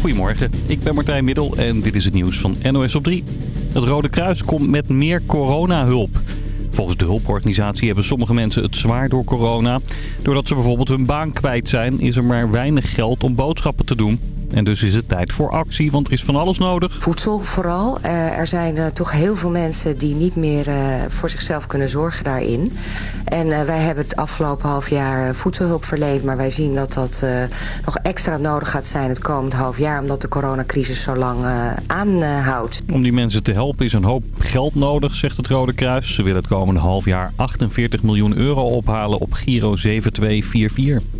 Goedemorgen, ik ben Martijn Middel en dit is het nieuws van NOS op 3. Het Rode Kruis komt met meer coronahulp. Volgens de hulporganisatie hebben sommige mensen het zwaar door corona. Doordat ze bijvoorbeeld hun baan kwijt zijn, is er maar weinig geld om boodschappen te doen. En dus is het tijd voor actie, want er is van alles nodig. Voedsel vooral. Uh, er zijn uh, toch heel veel mensen die niet meer uh, voor zichzelf kunnen zorgen daarin. En wij hebben het afgelopen half jaar voedselhulp verleend. Maar wij zien dat dat nog extra nodig gaat zijn het komend half jaar. Omdat de coronacrisis zo lang aanhoudt. Om die mensen te helpen is een hoop geld nodig, zegt het Rode Kruis. Ze willen het komende half jaar 48 miljoen euro ophalen op Giro 7244.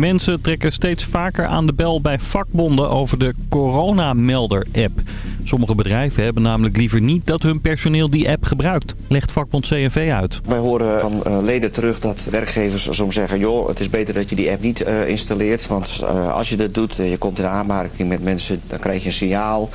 Mensen trekken steeds vaker aan de bel bij vakbonden over de coronamelder-app. Sommige bedrijven hebben namelijk liever niet dat hun personeel die app gebruikt, legt vakbond CNV uit. Wij horen van uh, leden terug dat werkgevers soms zeggen... joh, het is beter dat je die app niet uh, installeert, want uh, als je dat doet... je komt in aanmerking met mensen, dan krijg je een signaal...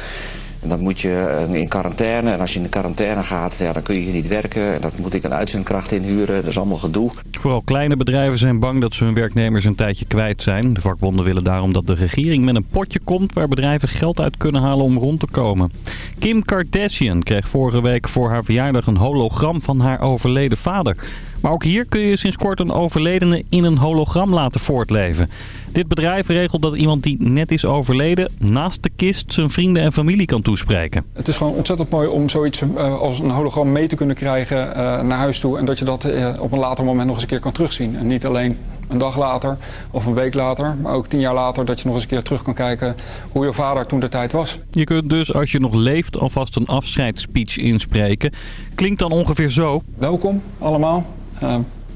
En dan moet je eh, in quarantaine. En als je in de quarantaine gaat, ja, dan kun je hier niet werken. En dat moet ik een uitzendkracht inhuren. Dat is allemaal gedoe. Vooral kleine bedrijven zijn bang dat ze hun werknemers een tijdje kwijt zijn. De vakbonden willen daarom dat de regering met een potje komt... waar bedrijven geld uit kunnen halen om rond te komen. Kim Kardashian kreeg vorige week voor haar verjaardag een hologram van haar overleden vader. Maar ook hier kun je sinds kort een overledene in een hologram laten voortleven. Dit bedrijf regelt dat iemand die net is overleden naast de kist zijn vrienden en familie kan toespreken. Het is gewoon ontzettend mooi om zoiets uh, als een hologram mee te kunnen krijgen uh, naar huis toe. En dat je dat uh, op een later moment nog eens een keer kan terugzien. En niet alleen een dag later of een week later, maar ook tien jaar later dat je nog eens een keer terug kan kijken hoe je vader toen de tijd was. Je kunt dus als je nog leeft alvast een afscheidsspeech inspreken. Klinkt dan ongeveer zo. Welkom allemaal.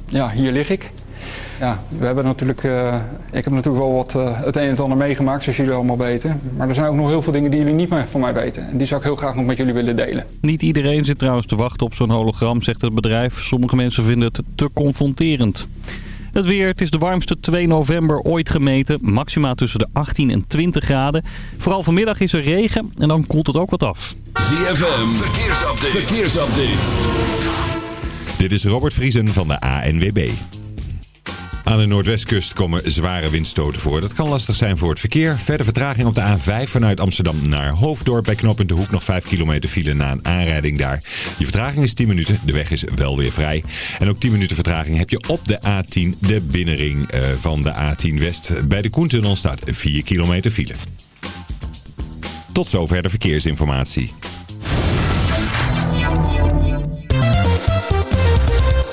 ja, hier lig ik. Ja, we hebben natuurlijk, uh, ik heb natuurlijk wel wat uh, het een en het ander meegemaakt, zoals jullie allemaal weten. Maar er zijn ook nog heel veel dingen die jullie niet meer van mij weten. En die zou ik heel graag nog met jullie willen delen. Niet iedereen zit trouwens te wachten op zo'n hologram, zegt het bedrijf. Sommige mensen vinden het te confronterend. Het weer, het is de warmste 2 november ooit gemeten. Maxima tussen de 18 en 20 graden. Vooral vanmiddag is er regen en dan koelt het ook wat af. ZFM, verkeersupdate. verkeersupdate. Dit is Robert Vriesen van de ANWB. Aan de noordwestkust komen zware windstoten voor. Dat kan lastig zijn voor het verkeer. Verder vertraging op de A5 vanuit Amsterdam naar Hoofddorp. Bij knooppunt De Hoek nog 5 kilometer file na een aanrijding daar. Je vertraging is 10 minuten. De weg is wel weer vrij. En ook 10 minuten vertraging heb je op de A10, de binnenring uh, van de A10 West. Bij de Koentunnel staat 4 kilometer file. Tot zover de verkeersinformatie.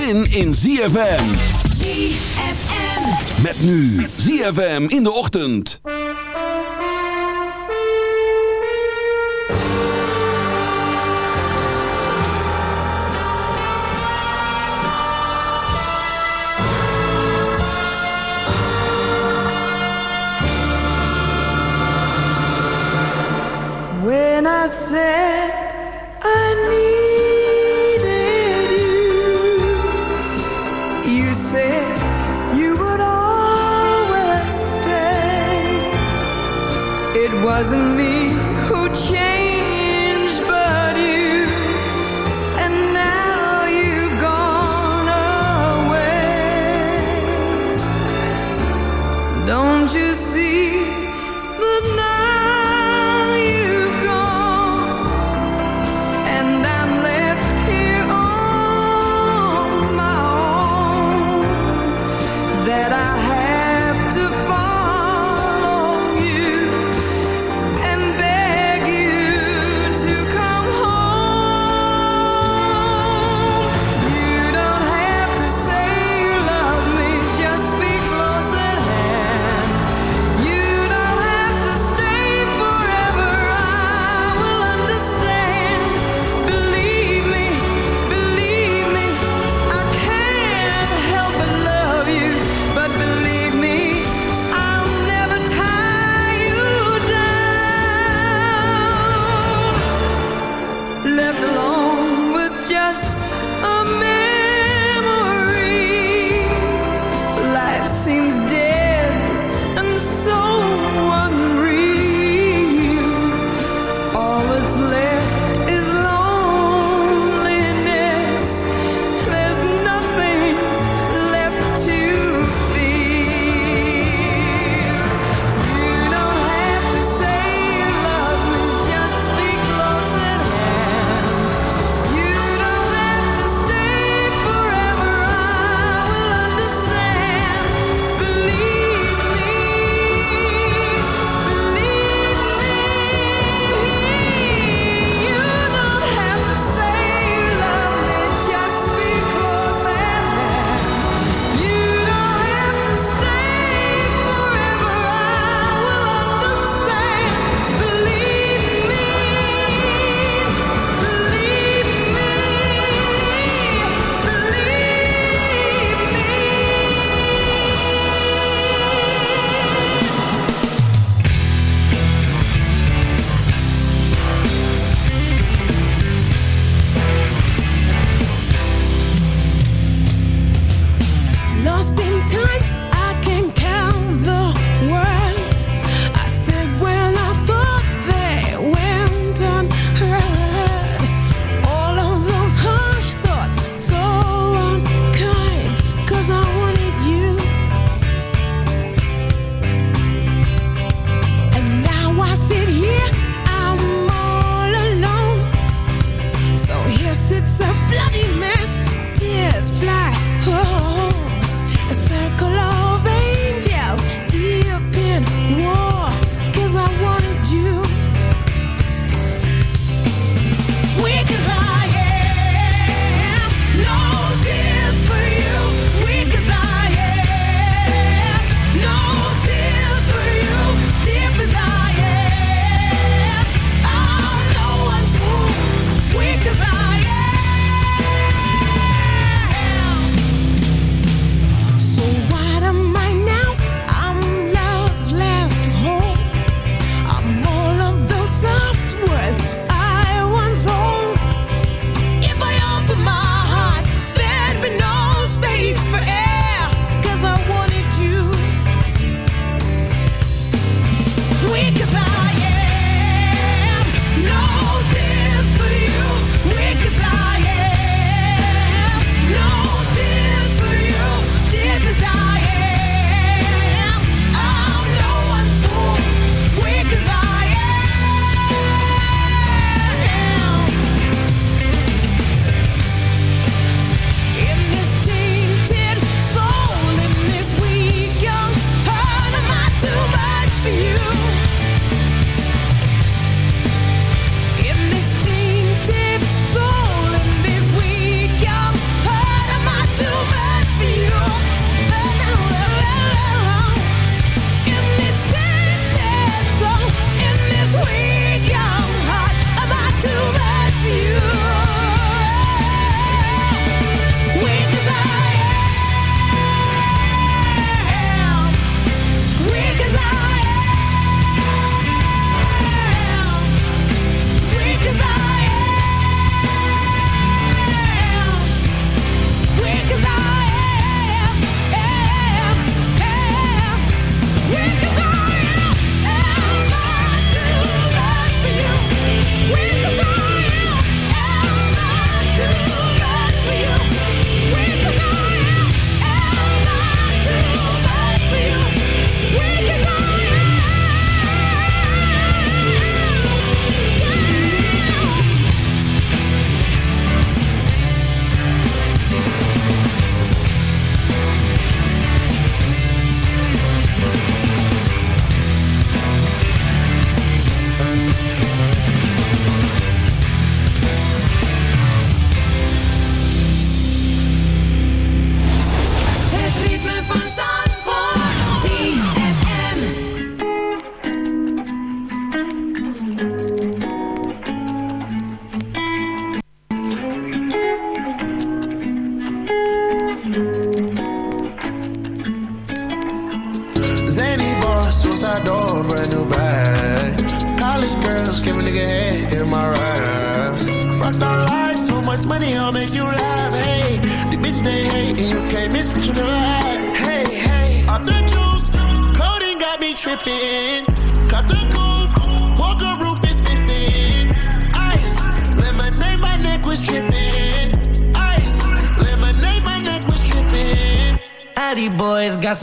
zin in ZFM. ZFM. Met nu ZFM in de ochtend. When I said doesn't mean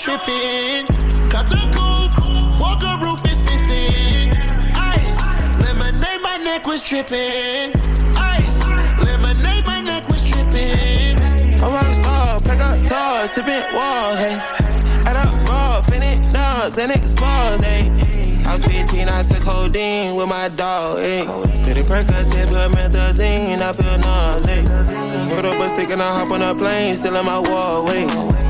tripping. Cut the coupe, walker roof is missing. Ice, lemonade, my neck was tripping. Ice, lemonade, my neck was tripping. A rock star, pack up doors, tipping walls, hey. Add up raw, finish dogs, and expose, hey. I was 15, I took codeine with my dog, ayy. Pretty Percocet, put methazine, I feel nauseous. Put up a stick and I hop on a plane, still in my wall, ways.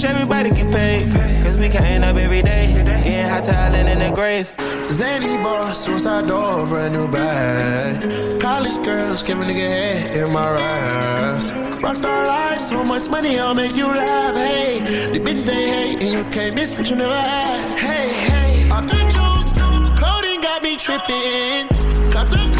wish everybody get paid. Cause we counting up every day, getting hot talent in the grave. Zany boss, suicide door, brand new bag. College girls, give a nigga head in my raps. Rockstar life, so much money, I'll make you laugh. Hey, the bitch they hate, and you can't miss what you never had. Hey, hey, off the juice, coding got me tripping. Cut the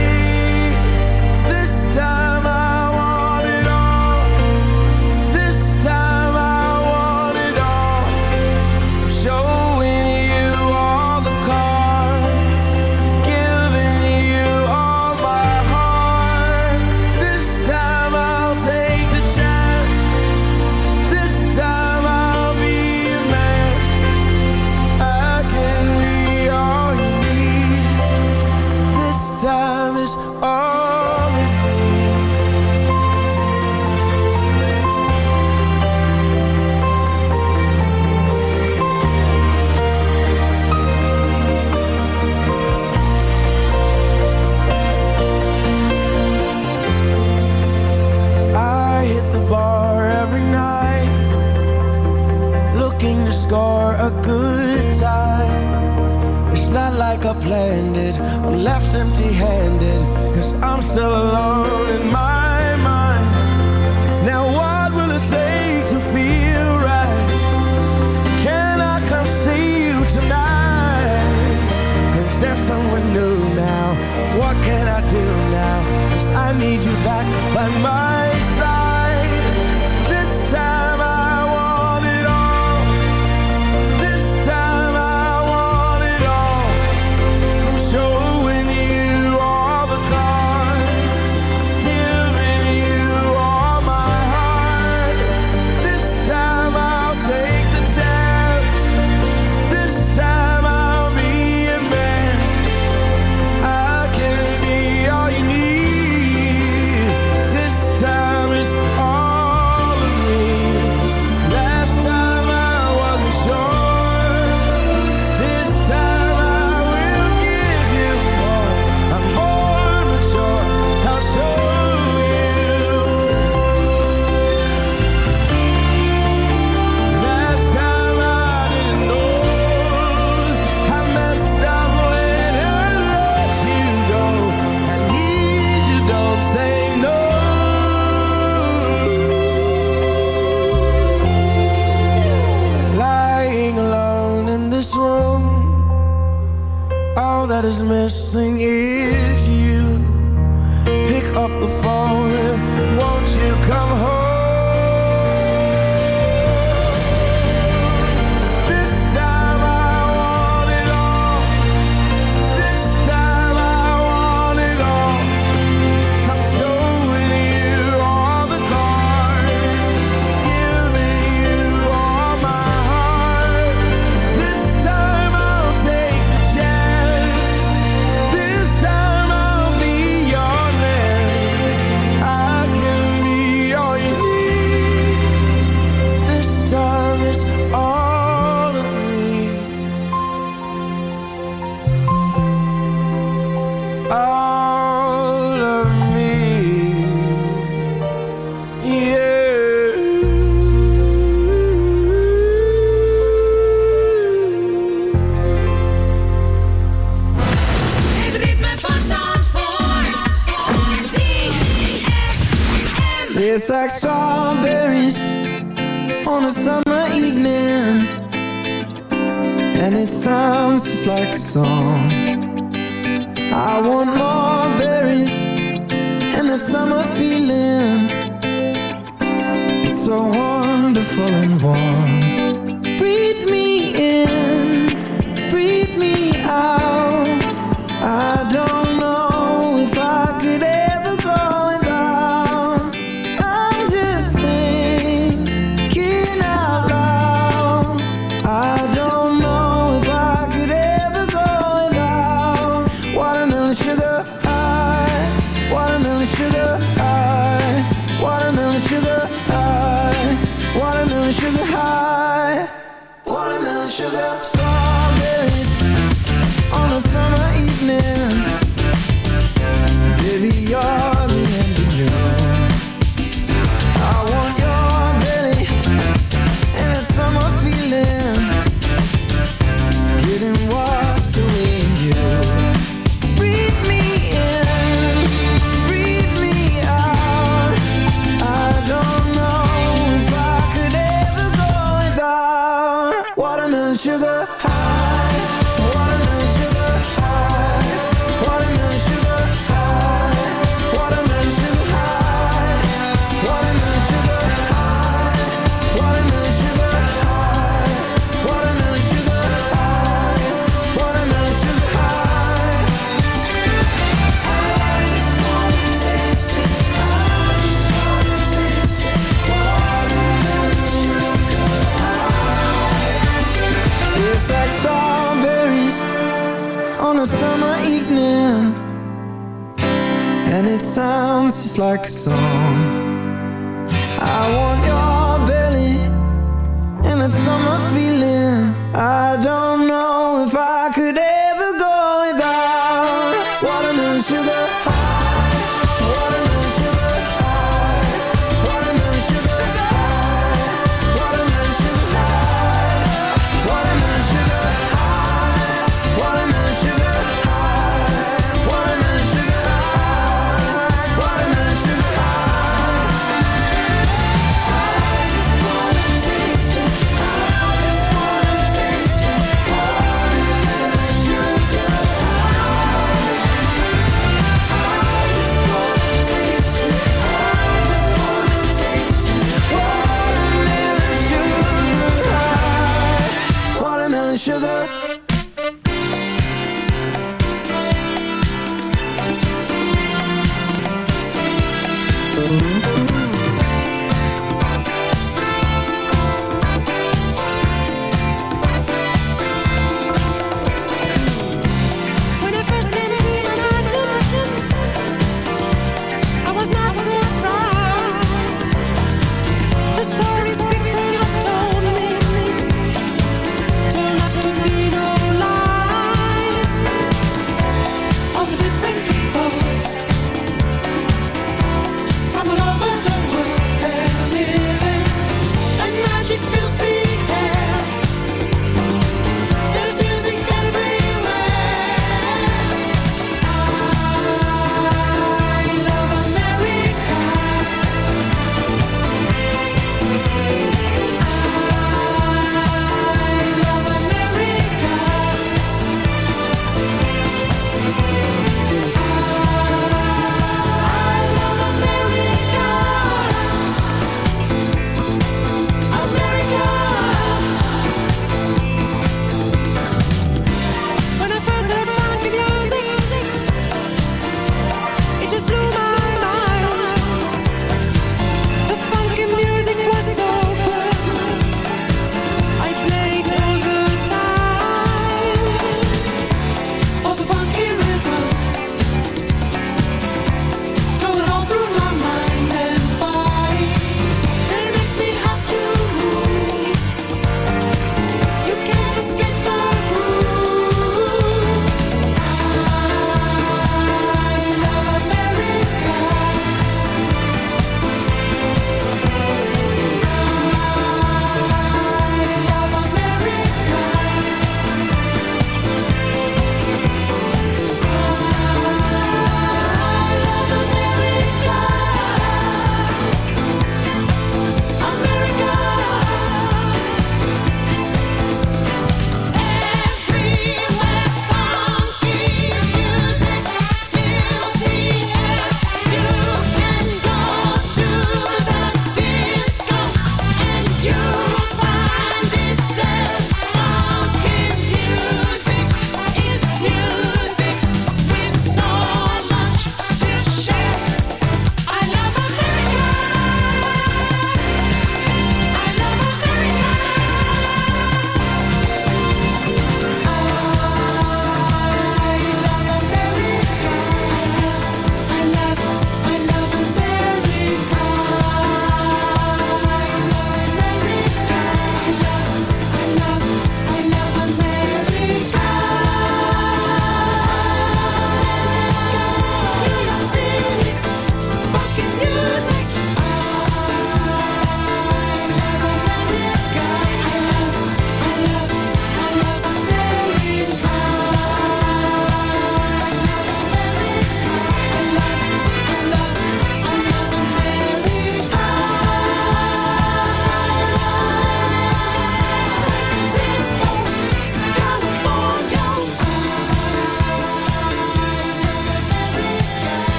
me. out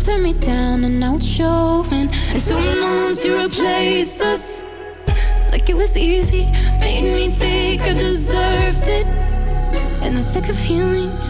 turn me down and now it's showing. And two months you replace us. Like it was easy, made me think I deserved it. In the thick of healing.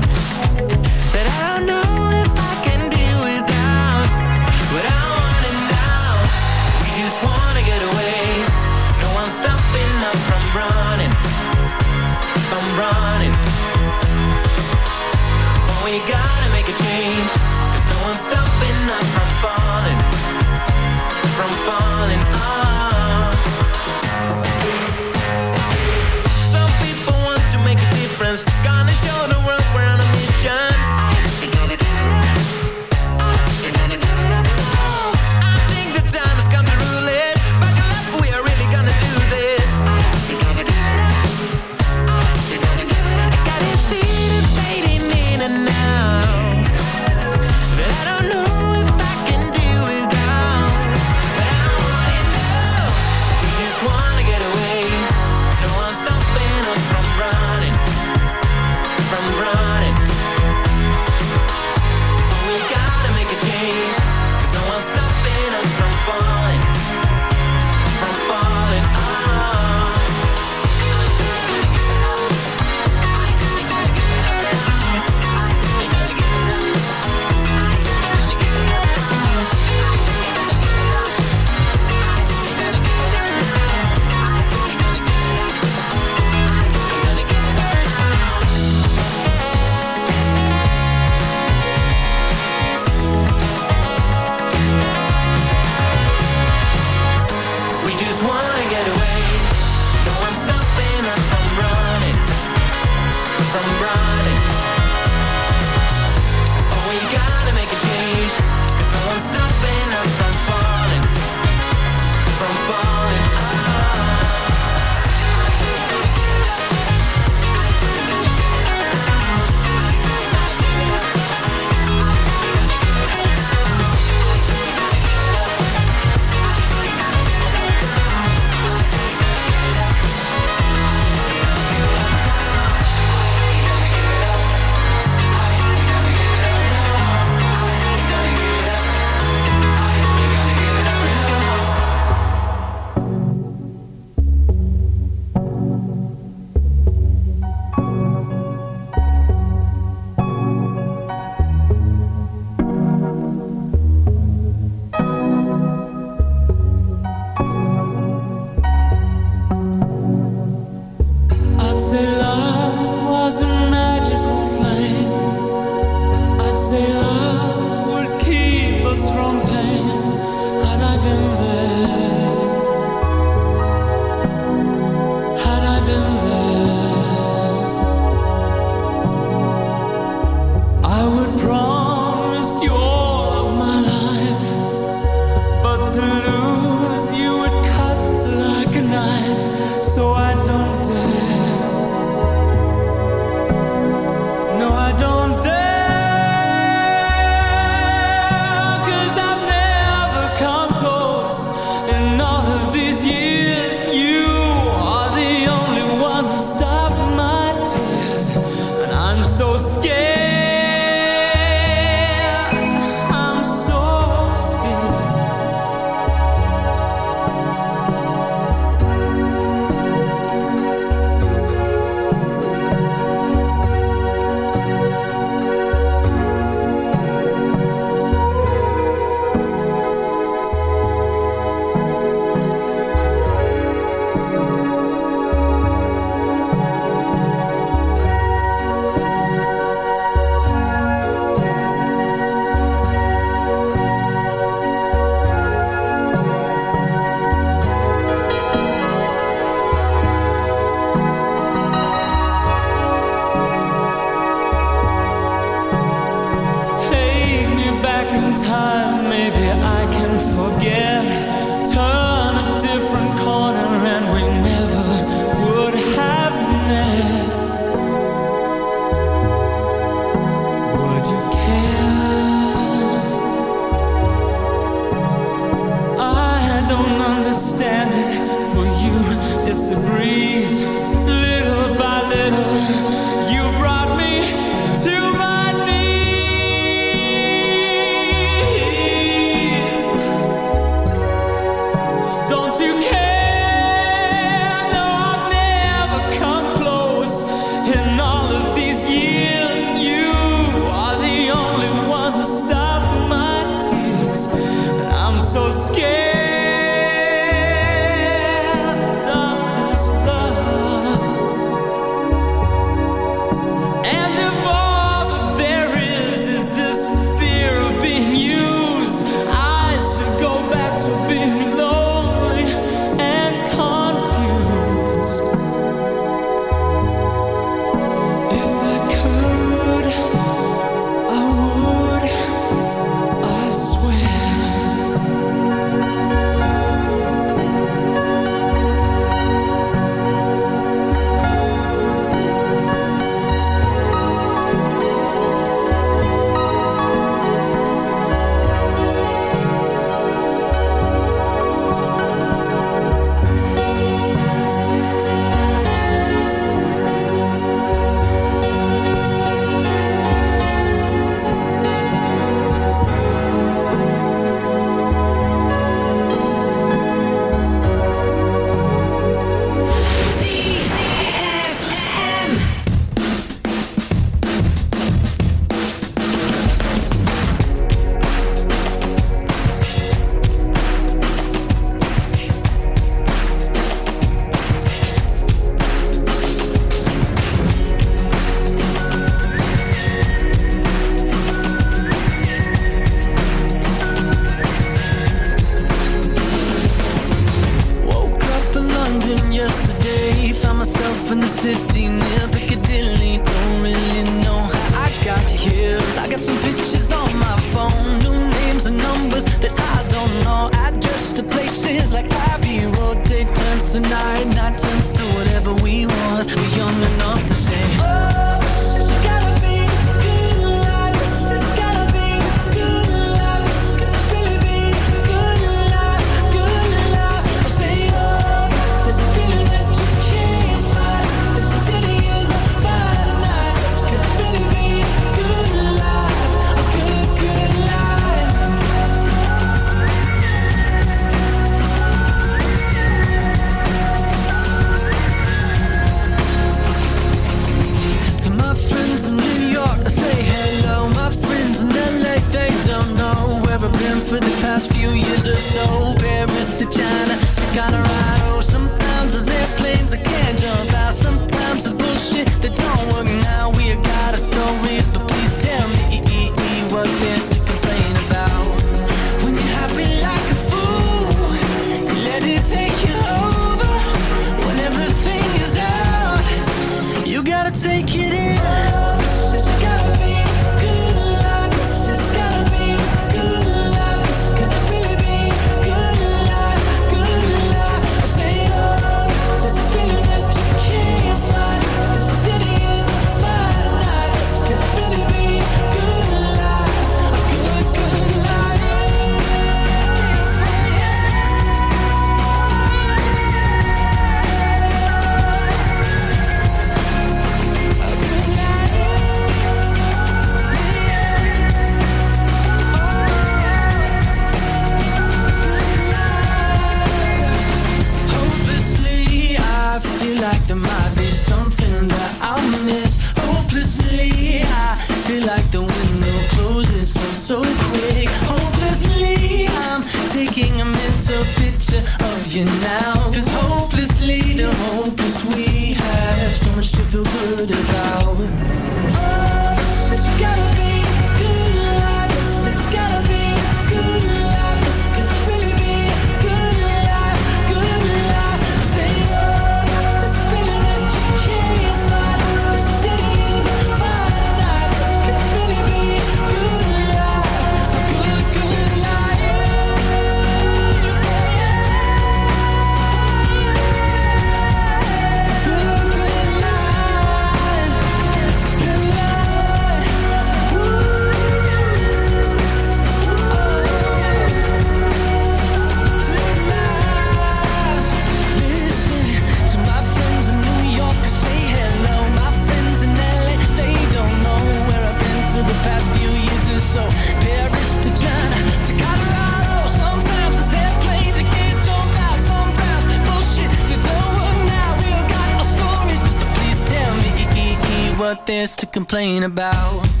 Complain about.